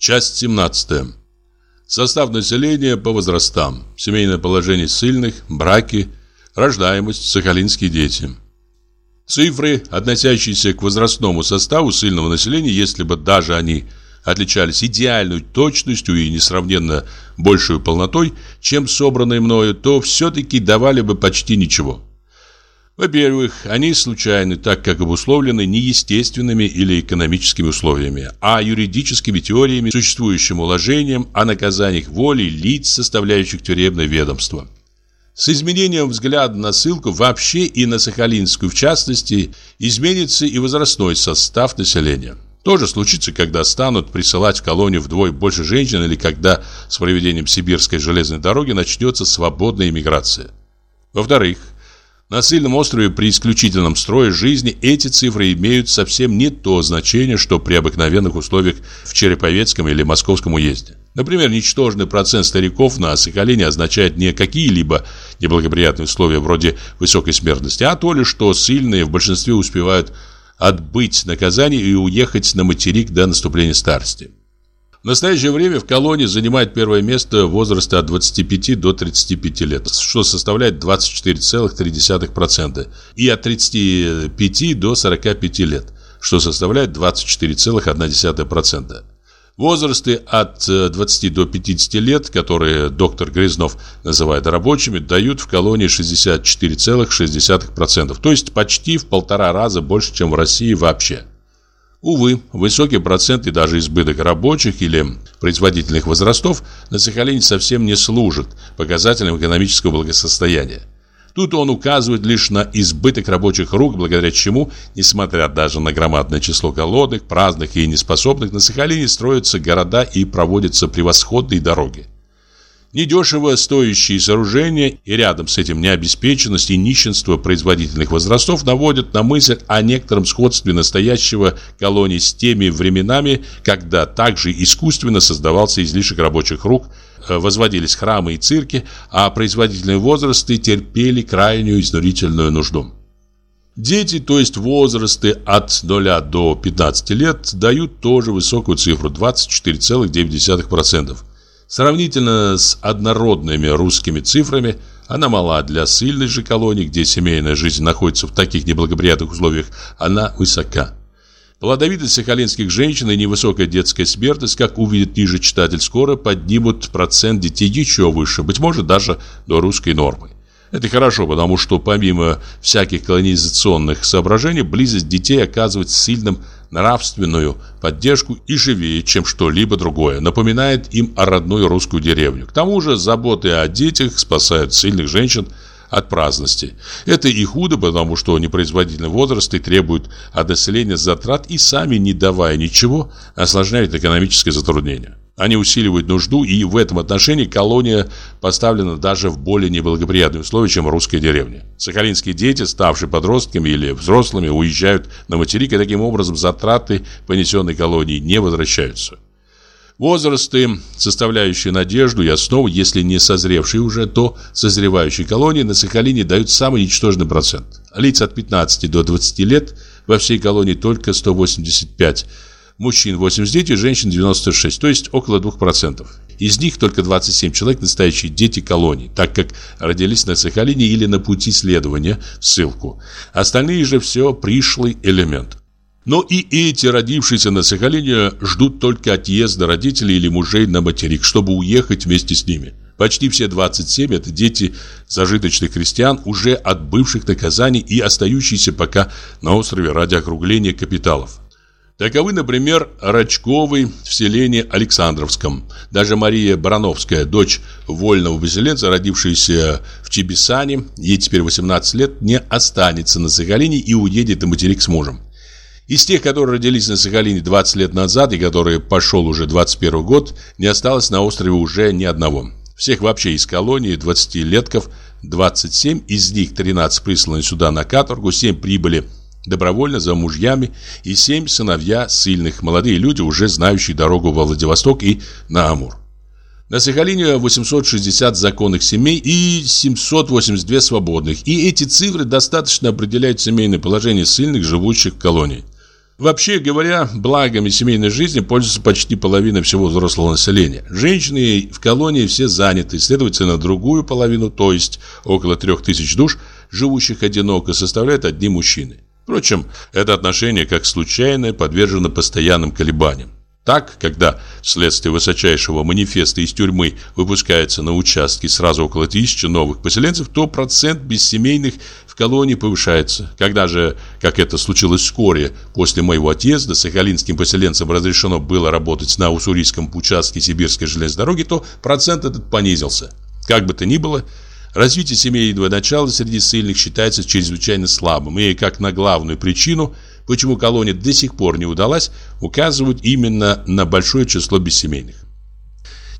Часть 17. Состав населения по возрастам. Семейное положение сильных, браки, рождаемость, сахалинские дети. Цифры, относящиеся к возрастному составу сильного населения, если бы даже они отличались идеальной точностью и несравненно большей полнотой, чем собранные мною, то все-таки давали бы почти ничего. Во-первых, они случайны, так как обусловлены не естественными или экономическими условиями, а юридическими теориями, существующим уложением о наказаниях воли лиц, составляющих тюремное ведомство. С изменением взгляда на ссылку вообще и на Сахалинскую в частности, изменится и возрастной состав населения. Тоже случится, когда станут присылать в колонию вдвое больше женщин или когда с проведением сибирской железной дороги начнется свободная иммиграция. Во-вторых, на сильном острове при исключительном строе жизни эти цифры имеют совсем не то значение, что при обыкновенных условиях в Череповецком или Московском уезде. Например, ничтожный процент стариков на Сахалине означает не какие-либо неблагоприятные условия вроде высокой смертности, а то ли, что сильные в большинстве успевают отбыть наказание и уехать на материк до наступления старости. В настоящее время в колонии занимает первое место возраста от 25 до 35 лет, что составляет 24,3%, и от 35 до 45 лет, что составляет 24,1%. Возрасты от 20 до 50 лет, которые доктор Грязнов называет рабочими, дают в колонии 64,6%, то есть почти в полтора раза больше, чем в России вообще. Увы, высокий процент и даже избыток рабочих или производительных возрастов на Сахалине совсем не служит показателем экономического благосостояния. Тут он указывает лишь на избыток рабочих рук, благодаря чему, несмотря даже на громадное число голодных, праздных и неспособных, на Сахалине строятся города и проводятся превосходные дороги. Недешево стоящие сооружения и рядом с этим необеспеченность и нищенство производительных возрастов наводят на мысль о некотором сходстве настоящего колонии с теми временами, когда также искусственно создавался излишек рабочих рук, э, возводились храмы и цирки, а производительные возрасты терпели крайнюю изнурительную нужду. Дети, то есть возрасты от 0 до 15 лет, дают тоже высокую цифру – 24,9%. Сравнительно с однородными русскими цифрами, она мала для сильной же колонии, где семейная жизнь находится в таких неблагоприятных условиях, она высока. Плодовитость сахалинских женщин и невысокая детская смертность, как увидит ниже читатель, скоро поднимут процент детей еще выше, быть может даже до русской нормы. Это хорошо, потому что помимо всяких колонизационных соображений, близость детей оказывает сильным нравственную поддержку и живее, чем что-либо другое, напоминает им о родной русскую деревню. К тому же заботы о детях спасают сильных женщин от праздности. Это и худо, потому что непроизводительный возраст и требует от населения затрат и сами, не давая ничего, осложняют экономическое затруднение. Они усиливают нужду, и в этом отношении колония поставлена даже в более неблагоприятные условия, чем русская деревня. Сахалинские дети, ставшие подростками или взрослыми, уезжают на материк, и таким образом затраты понесенной колонии не возвращаются. Возрасты, составляющие надежду и основу, если не созревшие уже, то созревающие колонии на Сахалине дают самый ничтожный процент. Лиц от 15 до 20 лет во всей колонии только 185 Мужчин 89, женщин 96, то есть около 2%. Из них только 27 человек настоящие дети колоний, так как родились на Сахалине или на пути следования в ссылку. Остальные же все пришлый элемент. Но и эти, родившиеся на Сахалине, ждут только отъезда родителей или мужей на материк, чтобы уехать вместе с ними. Почти все 27 – это дети зажиточных крестьян, уже отбывших наказаний и остающиеся пока на острове ради округления капиталов. Таковы, например, Рачковый в селении Александровском. Даже Мария Барановская, дочь вольного поселенца, родившаяся в Чебисане, ей теперь 18 лет, не останется на Сахалине и уедет на материк с мужем. Из тех, которые родились на Сахалине 20 лет назад и которые пошел уже 21 год, не осталось на острове уже ни одного. Всех вообще из колонии 20-летков 27, из них 13 присланы сюда на каторгу, 7 прибыли добровольно за мужьями и семь сыновья сильных, молодые люди, уже знающие дорогу во Владивосток и на Амур. На Сахалине 860 законных семей и 782 свободных, и эти цифры достаточно определяют семейное положение сильных, живущих в колонии. Вообще говоря, благами семейной жизни пользуется почти половина всего взрослого населения. Женщины в колонии все заняты, следовательно, другую половину, то есть около трех тысяч душ, живущих одиноко, составляют одни мужчины. Впрочем, это отношение, как случайное, подвержено постоянным колебаниям. Так, когда вследствие высочайшего манифеста из тюрьмы выпускается на участке сразу около тысячи новых поселенцев, то процент бессемейных в колонии повышается. Когда же, как это случилось вскоре после моего отъезда, сахалинским поселенцам разрешено было работать на уссурийском участке сибирской железной дороги, то процент этот понизился. Как бы то ни было, развитие семейного начала среди ссыльных считается чрезвычайно слабым, и как на главную причину – почему колония до сих пор не удалась, указывают именно на большое число бессемейных.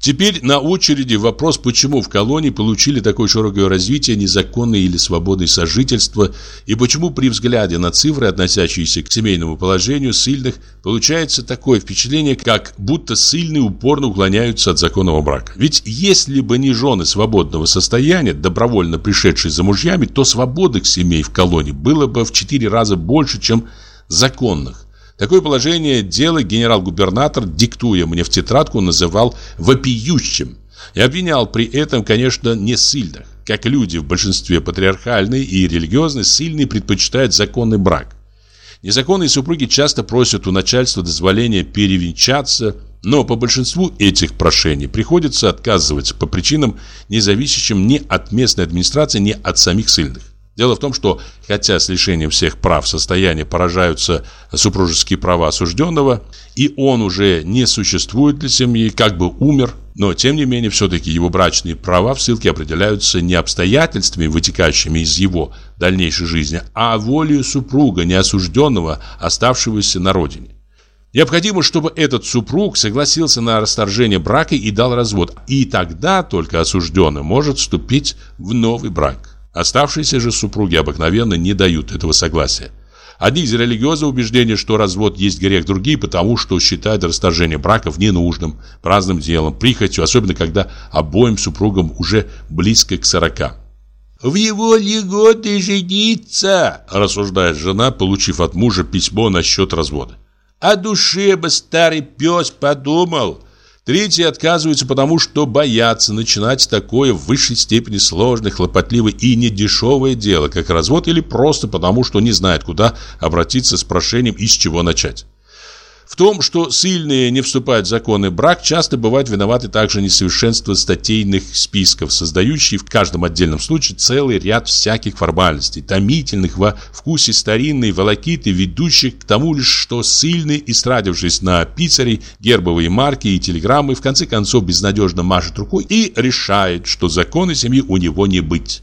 Теперь на очереди вопрос, почему в колонии получили такое широкое развитие незаконное или свободное сожительство, и почему при взгляде на цифры, относящиеся к семейному положению сильных, получается такое впечатление, как будто сильные упорно уклоняются от законного брака. Ведь если бы не жены свободного состояния, добровольно пришедшие за мужьями, то свободных семей в колонии было бы в четыре раза больше, чем законных. Такое положение дела генерал-губернатор, диктуя мне в тетрадку, называл «вопиющим» и обвинял при этом, конечно, не сильных. Как люди в большинстве патриархальные и религиозные, сильные предпочитают законный брак. Незаконные супруги часто просят у начальства дозволения перевенчаться, но по большинству этих прошений приходится отказываться по причинам, не зависящим ни от местной администрации, ни от самих сильных. Дело в том, что хотя с лишением всех прав состояния поражаются супружеские права осужденного, и он уже не существует для семьи, как бы умер, но тем не менее все-таки его брачные права в ссылке определяются не обстоятельствами, вытекающими из его дальнейшей жизни, а волею супруга, неосужденного, оставшегося на родине. Необходимо, чтобы этот супруг согласился на расторжение брака и дал развод, и тогда только осужденный может вступить в новый брак. Оставшиеся же супруги обыкновенно не дают этого согласия. Одни из религиозного убеждения, что развод есть грех, другие потому, что считают расторжение браков ненужным, праздным делом, прихотью, особенно когда обоим супругам уже близко к сорока. «В его ли годы жениться?» – рассуждает жена, получив от мужа письмо насчет развода. «О душе бы старый пес подумал». Третьи отказываются потому, что боятся начинать такое в высшей степени сложное, хлопотливое и недешевое дело, как развод, или просто потому, что не знают, куда обратиться с прошением и с чего начать. В том, что сильные не вступают в законный брак, часто бывает виноваты также несовершенство статейных списков, создающие в каждом отдельном случае целый ряд всяких формальностей, томительных во вкусе старинной волокиты, ведущих к тому лишь, что сильный, истрадившись на пиццерей, гербовые марки и телеграммы, в конце концов безнадежно машет рукой и решает, что законы семьи у него не быть.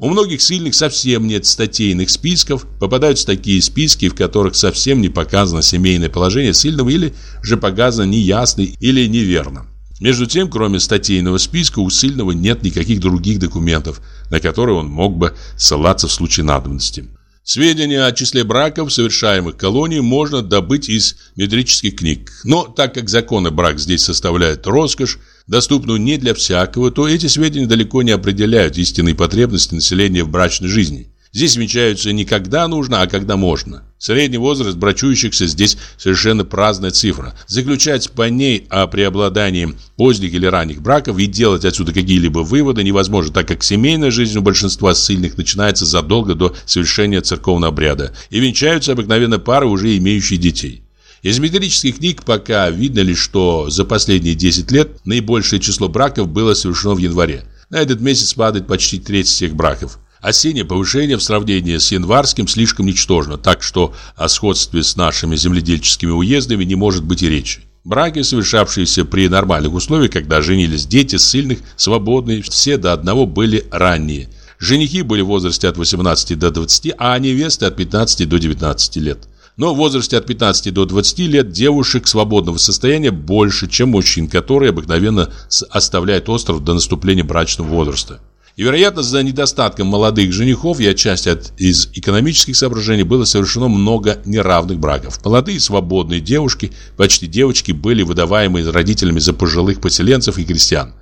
У многих сильных совсем нет статейных списков, попадаются такие списки, в которых совсем не показано семейное положение сильного или же показано неясно или неверно. Между тем, кроме статейного списка, у сильного нет никаких других документов, на которые он мог бы ссылаться в случае надобности. Сведения о числе браков, совершаемых колонией, можно добыть из метрических книг. Но так как законы брак здесь составляют роскошь, доступную не для всякого, то эти сведения далеко не определяют истинные потребности населения в брачной жизни. Здесь венчаются не когда нужно, а когда можно. Средний возраст брачующихся здесь совершенно праздная цифра. Заключать по ней о преобладании поздних или ранних браков и делать отсюда какие-либо выводы невозможно, так как семейная жизнь у большинства сильных начинается задолго до совершения церковного обряда, и венчаются обыкновенно пары, уже имеющие детей. Из металлических книг пока видно лишь, что за последние 10 лет наибольшее число браков было совершено в январе. На этот месяц падает почти треть всех браков. Осеннее повышение в сравнении с январским слишком ничтожно, так что о сходстве с нашими земледельческими уездами не может быть и речи. Браки, совершавшиеся при нормальных условиях, когда женились дети, сильных, свободные, все до одного были ранние. Женихи были в возрасте от 18 до 20, а невесты от 15 до 19 лет. Но в возрасте от 15 до 20 лет девушек свободного состояния больше, чем мужчин, которые обыкновенно оставляют остров до наступления брачного возраста. И, вероятно, за недостатком молодых женихов и отчасти от, из экономических соображений было совершено много неравных браков. Молодые свободные девушки, почти девочки, были выдаваемы родителями за пожилых поселенцев и крестьян.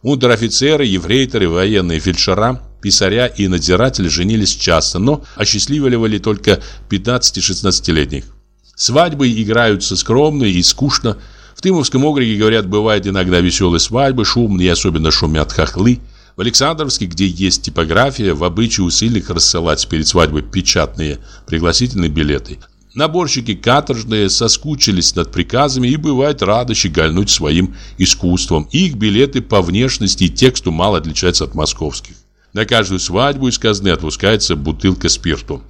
Унтер-офицеры, ефрейторы, военные фельдшера Писаря и надзиратели женились часто, но осчастливливали только 15-16-летних. Свадьбы играются скромно и скучно. В Тымовском округе, говорят, бывает иногда веселые свадьбы, шумные особенно шумят хохлы. В Александровске, где есть типография, в обычае у сильных рассылать перед свадьбой печатные пригласительные билеты. Наборщики каторжные соскучились над приказами и бывает рады щегольнуть своим искусством. Их билеты по внешности и тексту мало отличаются от московских. На каждую свадьбу из казны отпускается бутылка спирту.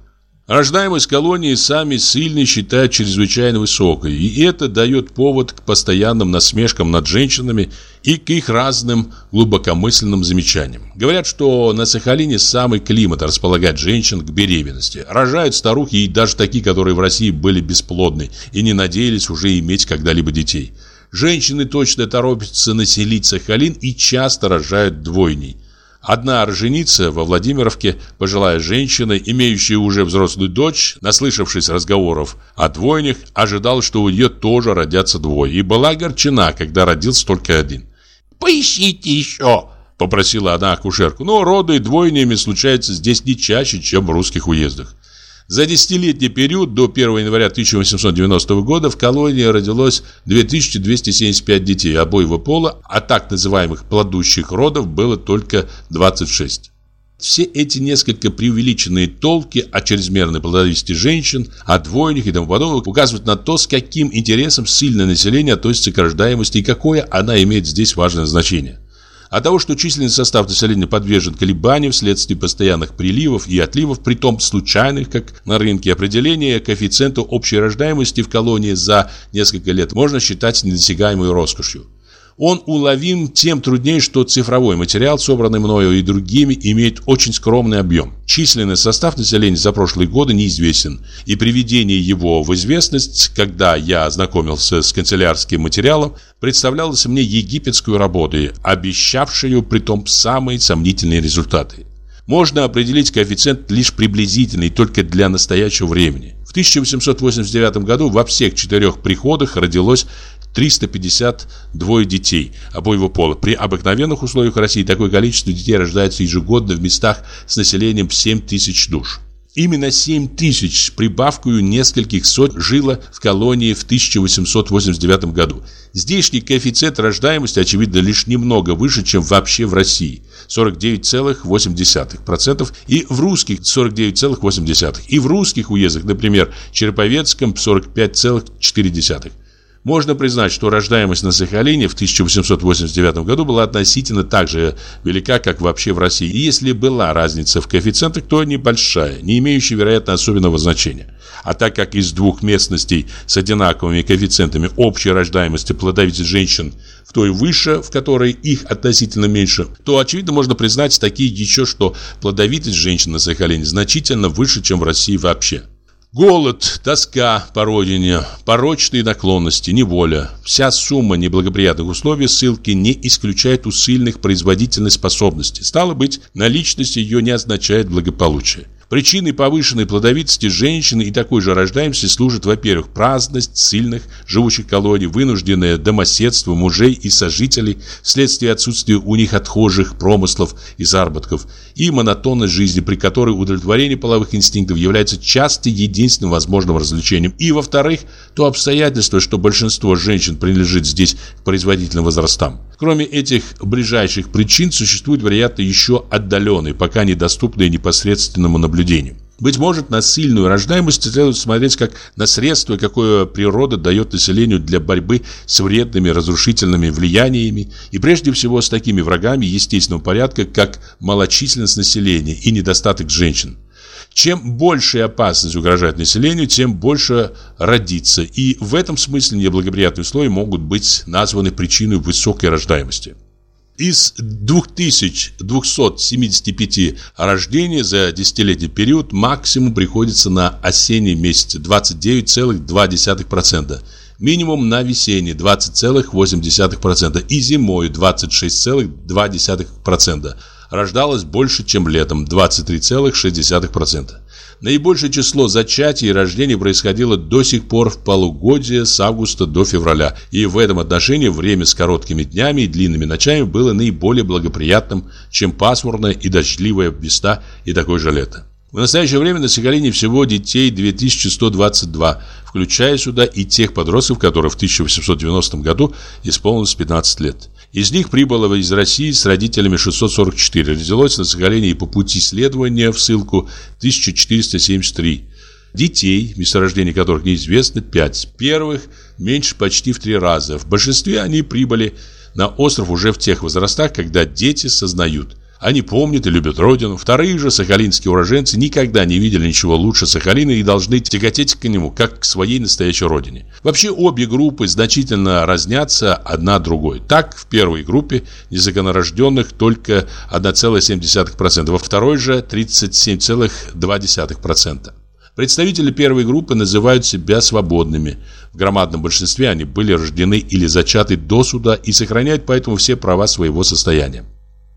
Рождаемость колонии сами сильные считают чрезвычайно высокой, и это дает повод к постоянным насмешкам над женщинами и к их разным глубокомысленным замечаниям. Говорят, что на Сахалине самый климат располагает женщин к беременности. Рожают старухи и даже такие, которые в России были бесплодны и не надеялись уже иметь когда-либо детей. Женщины точно торопятся населить Сахалин и часто рожают двойней – Одна оруженица во Владимировке, пожилая женщина, имеющая уже взрослую дочь, наслышавшись разговоров о двойнях, ожидала, что у нее тоже родятся двое, и была огорчена, когда родился только один. «Поищите еще!» – попросила она акушерку. Но роды двойнями случаются здесь не чаще, чем в русских уездах. За десятилетний период до 1 января 1890 года в колонии родилось 2275 детей обоего пола, а так называемых плодущих родов было только 26. Все эти несколько преувеличенные толки о чрезмерной плодовитости женщин, о двойнях и тому подобное указывают на то, с каким интересом сильное население относится к рождаемости и какое она имеет здесь важное значение. От того, что численный состав населения подвержен колебаниям вследствие постоянных приливов и отливов, притом случайных, как на рынке определения коэффициента общей рождаемости в колонии за несколько лет можно считать недосягаемой роскошью. Он уловим тем труднее, что цифровой материал, собранный мною и другими, имеет очень скромный объем. Численный состав населения за прошлые годы неизвестен, и приведение его в известность, когда я ознакомился с канцелярским материалом, представлялось мне египетскую работу, обещавшую притом самые сомнительные результаты. Можно определить коэффициент лишь приблизительный, только для настоящего времени. В 1889 году во всех четырех приходах родилось 352 детей обоего пола. При обыкновенных условиях России такое количество детей рождается ежегодно в местах с населением в 7 тысяч душ. Именно 7 тысяч с прибавкой нескольких сот жило в колонии в 1889 году. Здешний коэффициент рождаемости, очевидно, лишь немного выше, чем вообще в России – 49,8%, и в русских 49,8%, и в русских уездах, например, Череповецком 45,4%. Можно признать, что рождаемость на Сахалине в 1889 году была относительно так же велика, как вообще в России. И если была разница в коэффициентах, то небольшая, не имеющая, вероятно, особенного значения. А так как из двух местностей с одинаковыми коэффициентами общей рождаемости плодовитых женщин в той выше, в которой их относительно меньше, то, очевидно, можно признать такие еще, что плодовитость женщин на Сахалине значительно выше, чем в России вообще. Голод, тоска по родине, порочные наклонности, неволя. Вся сумма неблагоприятных условий ссылки не исключает у сильных производительной способности. Стало быть, наличность ее не означает благополучие. Причиной повышенной плодовитости женщины и такой же рождаемости служит, во-первых, праздность сильных, живущих колоний, вынужденное домоседство мужей и сожителей вследствие отсутствия у них отхожих промыслов и заработков, и монотонность жизни, при которой удовлетворение половых инстинктов является часто единственным возможным развлечением. И, во-вторых, то обстоятельство, что большинство женщин принадлежит здесь к производительным возрастам. Кроме этих ближайших причин, существуют, вероятно, еще отдаленные, пока недоступные непосредственному наблюдению. Быть может, на сильную рождаемость следует смотреть как на средство, какое природа дает населению для борьбы с вредными разрушительными влияниями и прежде всего с такими врагами естественного порядка, как малочисленность населения и недостаток женщин. Чем большая опасность угрожает населению, тем больше родится. И в этом смысле неблагоприятные условия могут быть названы причиной высокой рождаемости. Из 2275 рождений за десятилетний период максимум приходится на осенний месяц 29,2%, минимум на весенний 20,8% и зимой 26,2% рождалось больше, чем летом – 23,6%. Наибольшее число зачатий и рождений происходило до сих пор в полугодие с августа до февраля, и в этом отношении время с короткими днями и длинными ночами было наиболее благоприятным, чем пасмурная и дождливая весна и такое же лето. В настоящее время на Сахалине всего детей 2122, включая сюда и тех подростков, которые в 1890 году исполнилось 15 лет. Из них прибыло из России с родителями 644, родилось на Сахалине и по пути следования в ссылку 1473. Детей, месторождение которых неизвестно, 5. Первых меньше почти в три раза. В большинстве они прибыли на остров уже в тех возрастах, когда дети сознают. Они помнят и любят родину. Вторые же сахалинские уроженцы никогда не видели ничего лучше Сахалина и должны тяготеть к нему, как к своей настоящей родине. Вообще обе группы значительно разнятся одна другой. Так, в первой группе незаконорожденных только 1,7%, во второй же 37,2%. Представители первой группы называют себя свободными. В громадном большинстве они были рождены или зачаты до суда и сохраняют поэтому все права своего состояния.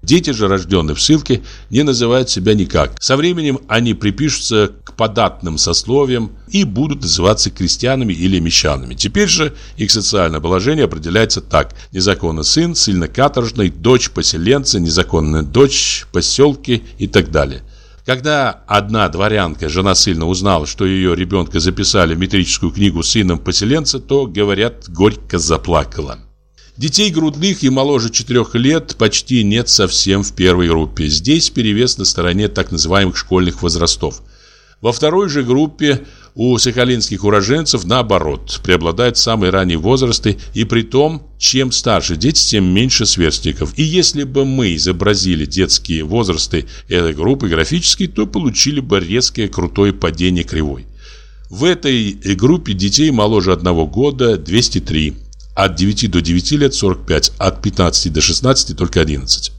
Дети же, рожденные в ссылке, не называют себя никак. Со временем они припишутся к податным сословиям и будут называться крестьянами или мещанами. Теперь же их социальное положение определяется так. Незаконный сын, сильно каторжный, дочь поселенца, незаконная дочь, поселки и так далее. Когда одна дворянка, жена сильно узнала, что ее ребенка записали в метрическую книгу сыном поселенца, то, говорят, горько заплакала. Детей грудных и моложе 4 лет почти нет совсем в первой группе. Здесь перевес на стороне так называемых школьных возрастов. Во второй же группе у сахалинских уроженцев наоборот, преобладают самые ранние возрасты, и при том, чем старше дети, тем меньше сверстников. И если бы мы изобразили детские возрасты этой группы графически, то получили бы резкое крутое падение кривой. В этой группе детей моложе одного года 203, от 9 до 9 лет 45, от 15 до 16 только 11.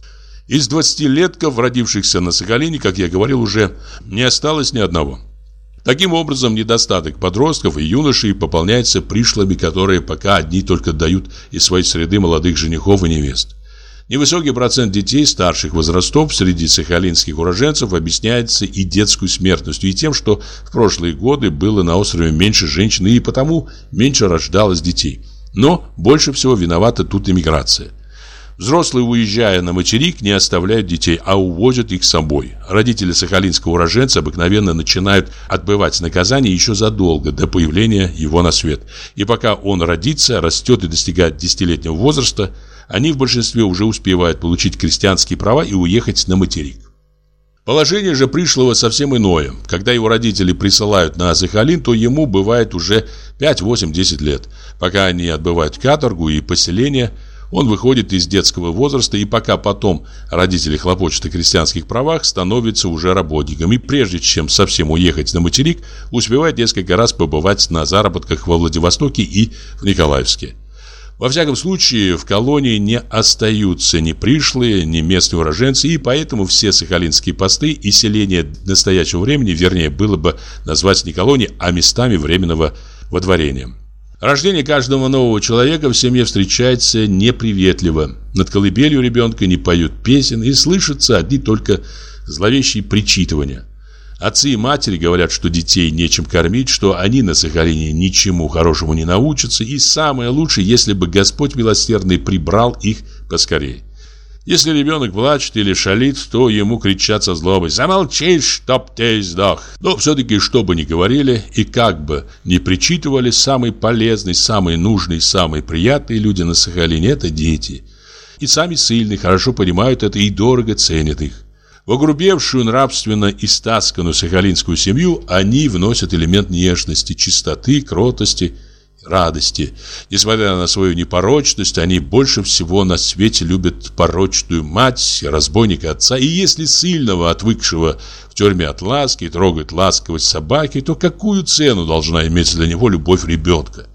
Из 20-летков, родившихся на Сахалине, как я говорил уже, не осталось ни одного. Таким образом, недостаток подростков и юношей пополняется пришлыми, которые пока одни только дают из своей среды молодых женихов и невест. Невысокий процент детей старших возрастов среди сахалинских уроженцев объясняется и детской смертностью, и тем, что в прошлые годы было на острове меньше женщин, и потому меньше рождалось детей – но больше всего виновата тут иммиграция. Взрослые, уезжая на материк, не оставляют детей, а увозят их с собой. Родители сахалинского уроженца обыкновенно начинают отбывать наказание еще задолго до появления его на свет. И пока он родится, растет и достигает десятилетнего возраста, они в большинстве уже успевают получить крестьянские права и уехать на материк. Положение же пришлого совсем иное. Когда его родители присылают на Сахалин, то ему бывает уже 5, 8, 10 лет. Пока они отбывают каторгу и поселение, он выходит из детского возраста и пока потом родители хлопочут о крестьянских правах, становится уже работником. И прежде чем совсем уехать на материк, успевает несколько раз побывать на заработках во Владивостоке и в Николаевске. Во всяком случае, в колонии не остаются ни пришлые, ни местные уроженцы, и поэтому все сахалинские посты и селения настоящего времени, вернее, было бы назвать не колонией, а местами временного водворения. Рождение каждого нового человека в семье встречается неприветливо. Над колыбелью ребенка не поют песен, и слышатся одни только зловещие причитывания – Отцы и матери говорят, что детей нечем кормить, что они на Сахалине ничему хорошему не научатся, и самое лучшее, если бы Господь милосердный прибрал их поскорее. Если ребенок плачет или шалит, то ему кричат со злобой «Замолчи, чтоб ты сдох!» Но все-таки, что бы ни говорили и как бы ни причитывали, самые полезные, самые нужные, самые приятные люди на Сахалине – это дети. И сами сильные хорошо понимают это и дорого ценят их. В огрубевшую нравственно истасканную сахалинскую семью они вносят элемент нежности, чистоты, кротости, радости. Несмотря на свою непорочность, они больше всего на свете любят порочную мать, разбойника отца. И если сильного, отвыкшего в тюрьме от ласки, трогает ласковость собаки, то какую цену должна иметь для него любовь ребенка?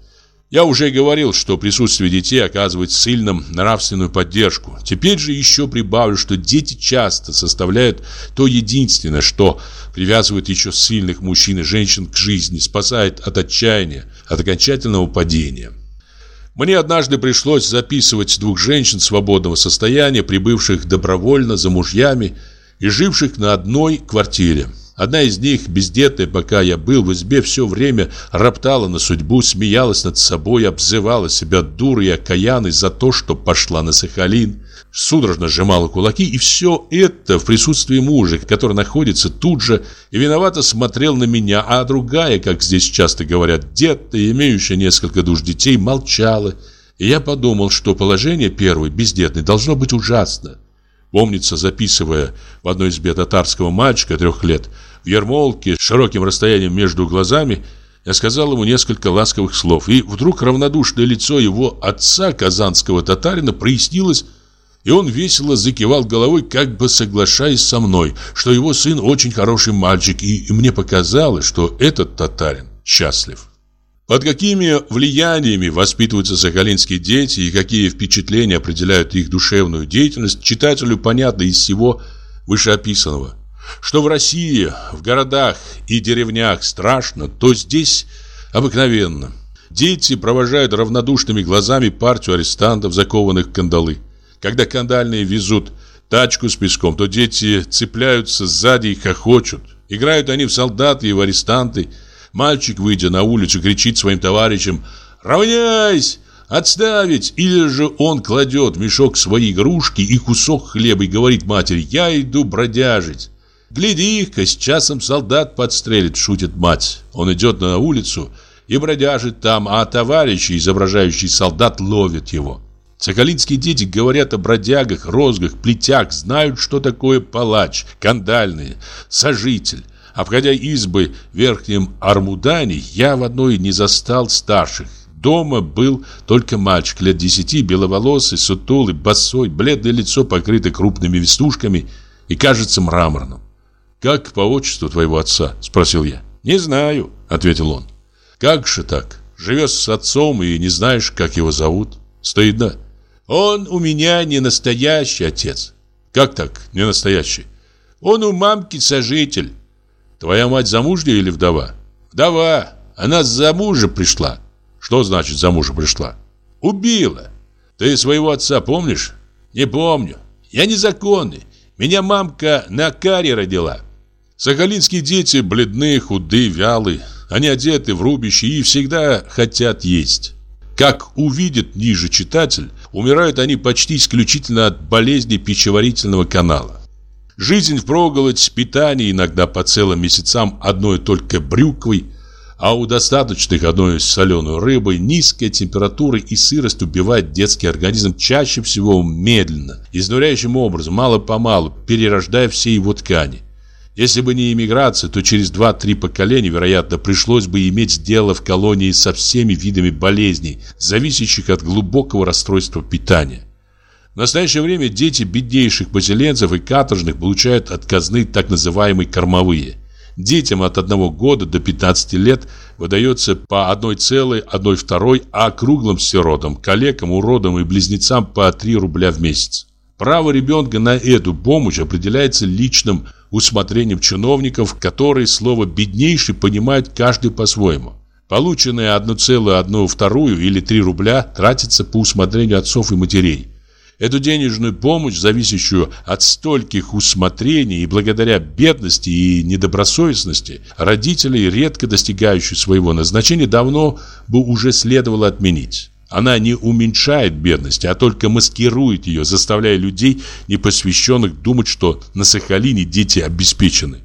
Я уже говорил, что присутствие детей оказывает сильным нравственную поддержку. Теперь же еще прибавлю, что дети часто составляют то единственное, что привязывает еще сильных мужчин и женщин к жизни, спасает от отчаяния, от окончательного падения. Мне однажды пришлось записывать двух женщин свободного состояния, прибывших добровольно за мужьями и живших на одной квартире. Одна из них, бездетная, пока я был в избе, все время роптала на судьбу, смеялась над собой, обзывала себя дурой и окаянной за то, что пошла на Сахалин. Судорожно сжимала кулаки, и все это в присутствии мужа, который находится тут же и виновато смотрел на меня, а другая, как здесь часто говорят, детная, имеющая несколько душ детей, молчала. И я подумал, что положение первой, бездетной, должно быть ужасно. Помнится, записывая в одной избе татарского мальчика трех лет, ермолке с широким расстоянием между глазами, я сказал ему несколько ласковых слов, и вдруг равнодушное лицо его отца, казанского татарина, прояснилось, и он весело закивал головой, как бы соглашаясь со мной, что его сын очень хороший мальчик, и мне показалось, что этот татарин счастлив. Под какими влияниями воспитываются сахалинские дети и какие впечатления определяют их душевную деятельность, читателю понятно из всего вышеописанного. Что в России, в городах и деревнях страшно, то здесь обыкновенно. Дети провожают равнодушными глазами партию арестантов, закованных в кандалы. Когда кандальные везут тачку с песком, то дети цепляются сзади и хохочут. Играют они в солдаты и в арестанты. Мальчик, выйдя на улицу, кричит своим товарищам «Равняйсь! Отставить!» Или же он кладет мешок свои игрушки и кусок хлеба и говорит матери «Я иду бродяжить». «Гляди-ка, с часом солдат подстрелит», — шутит мать. Он идет на улицу и бродяжит там, а товарищи, изображающие солдат, ловят его. Соколинские дети говорят о бродягах, розгах, плетях, знают, что такое палач, кандальный, сожитель. Обходя избы в Верхнем Армудане, я в одной не застал старших. Дома был только мальчик лет десяти, беловолосый, сутулый, босой, бледное лицо покрыто крупными вестушками и кажется мраморным. «Как по отчеству твоего отца?» – спросил я. «Не знаю», – ответил он. «Как же так? Живешь с отцом и не знаешь, как его зовут? Стыдно». «Он у меня не настоящий отец». «Как так, не настоящий?» «Он у мамки сожитель». «Твоя мать замужняя или вдова?» «Вдова. Она за мужа пришла». «Что значит за пришла?» «Убила». «Ты своего отца помнишь?» «Не помню. Я незаконный. Меня мамка на каре родила». Сахалинские дети бледные, худые, вялые. Они одеты в рубище и всегда хотят есть. Как увидит ниже читатель, умирают они почти исключительно от болезни пищеварительного канала. Жизнь впроголодь, питание иногда по целым месяцам одной только брюквой, а у достаточных одной соленой рыбой низкая температура и сырость убивает детский организм чаще всего медленно, изнуряющим образом, мало-помалу, перерождая все его ткани. Если бы не иммиграция, то через 2-3 поколения, вероятно, пришлось бы иметь дело в колонии со всеми видами болезней, зависящих от глубокого расстройства питания. В настоящее время дети беднейших поселенцев и каторжных получают от казны так называемые кормовые. Детям от 1 года до 15 лет выдается по 1,1,2, а круглым сиротам, коллегам, уродам и близнецам по 3 рубля в месяц. Право ребенка на эту помощь определяется личным усмотрением чиновников, которые слово «беднейший» понимают каждый по-своему. Полученные 1,1 или 3 рубля тратятся по усмотрению отцов и матерей. Эту денежную помощь, зависящую от стольких усмотрений и благодаря бедности и недобросовестности, родителей, редко достигающих своего назначения, давно бы уже следовало отменить. Она не уменьшает бедность, а только маскирует ее, заставляя людей, непосвященных, думать, что на Сахалине дети обеспечены.